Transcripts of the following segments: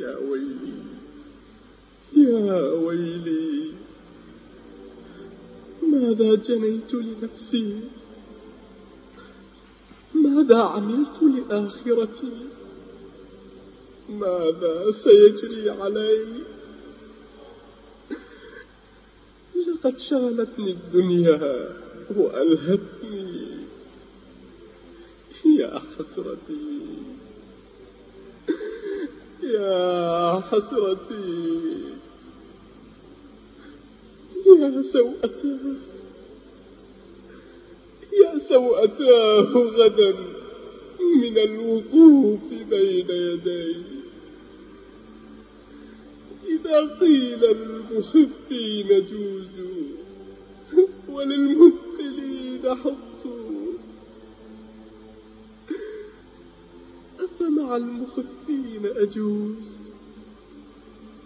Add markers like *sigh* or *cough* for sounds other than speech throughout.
يا ويلي يا ويلي ماذا جنيت لنفسي؟ ماذا عملت لآخرتي؟ ماذا سيجري علي؟ لقد شغلتني الدنيا وألهتني يا حسرتي يا حسرتي. يا سوءتاه يا سوءتاه غدا من الوقوف بين يدي. إذا قيل للمخفين جوزوا وللمبتلين حطوا. أفمع المخفين أجوز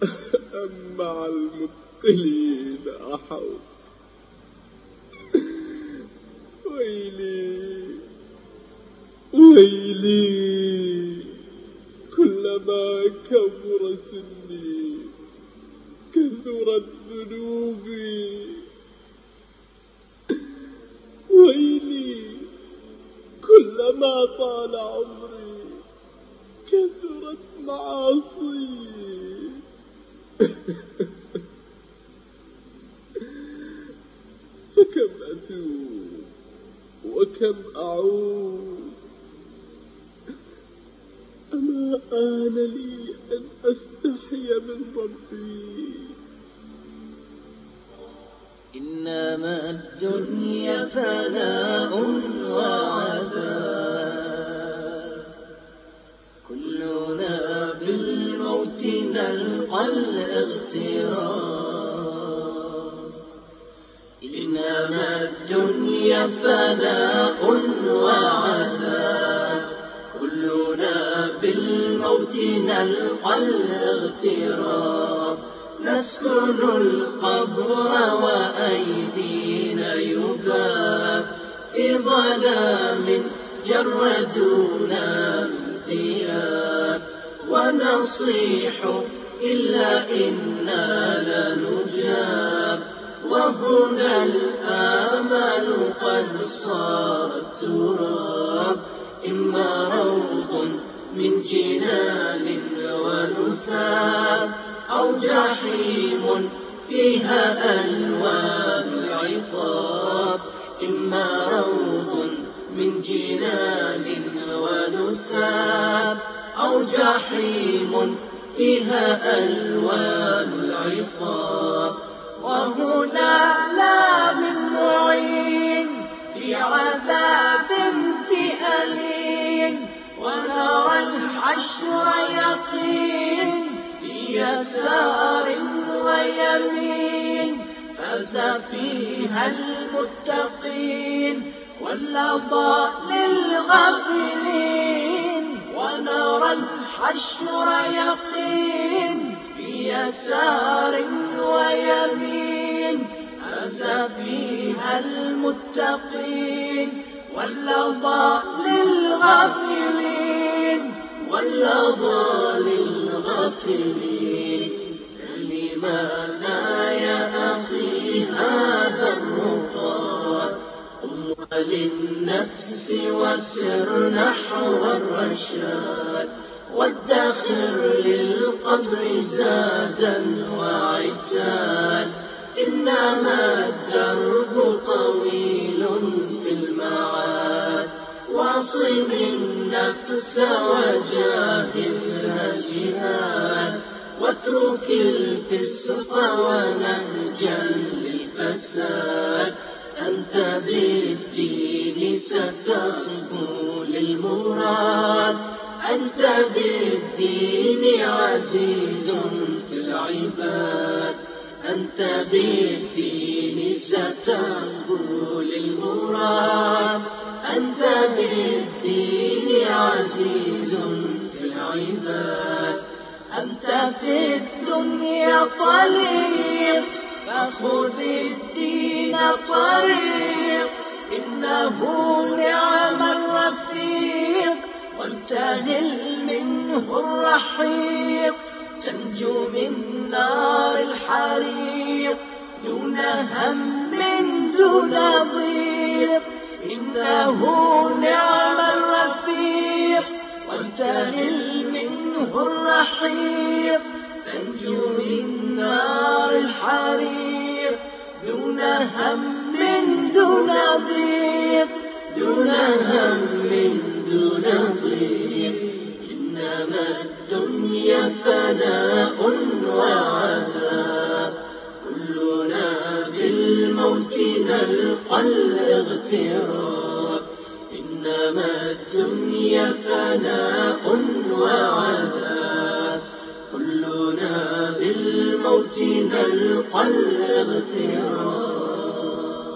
*laughs* أم مع المبتلين أحوط *laughs* ويلي ويلي كلما كبر سني كثرت ذنوبي. *laughs* ويلي كلما طال عمري كثرت معاصي. *laughs* فكم أتوب وكم أعود؟ أما آن لي أن أستحي من ربي؟ إنما الدنيا فناء وعذاب. إنما الدنيا فناء وعذاب. كلنا بالموت نلقى الاغتراب. نسكن القبر وأيدينا يباب. في ظلام جردونا من ونصيح إلا إنا لنجاب. وهنا الآمال قد صارت تراب. إما روض من جنان ونثاب أو جحيم فيها ألوان العقاب. إما روض من جنان ونثاب أو جحيم فيها ألوان العقاب. وهنا لا من معين في عذاب في ألين ونرى الحشر يقين يسار ويمين. فاز فيها المتقين واللظى للغافلين. ونرى الحشر يقين يسار ويمين. فاز فيها المتقين واللظى للغافلين. واللظى للغافلين. لماذا للنفس وسر نحو الرشاد وادخر للقبر زادا وعتاد إنما الدرب طويل في المعاد واصم النفس وجاهدها جهاد واترك الفسق ونهجا للفساد أنت بالدين ستصبو للمراد. أنت بالدين عزيز في العباد. أنت بالدين ستصبو للمراد. أنت بالدين عزيز في العباد. أنت في الدنيا طليق فخذ الدين طريق. إنه نعم الرفيق. وانتهل منه الرحيق. تنجو من نار الحريق. دون هم دون ضيق. إنه نعم الرفيق. وانتهل منه الرحيق. هم دون ضيق. دون هم دون ضيق. إنما الدنيا فناء وعذاب كلنا بالموت نلقى الاغتراب. إنما الدنيا فناء وعذاب كلنا بالموت نلقى الاغتراب.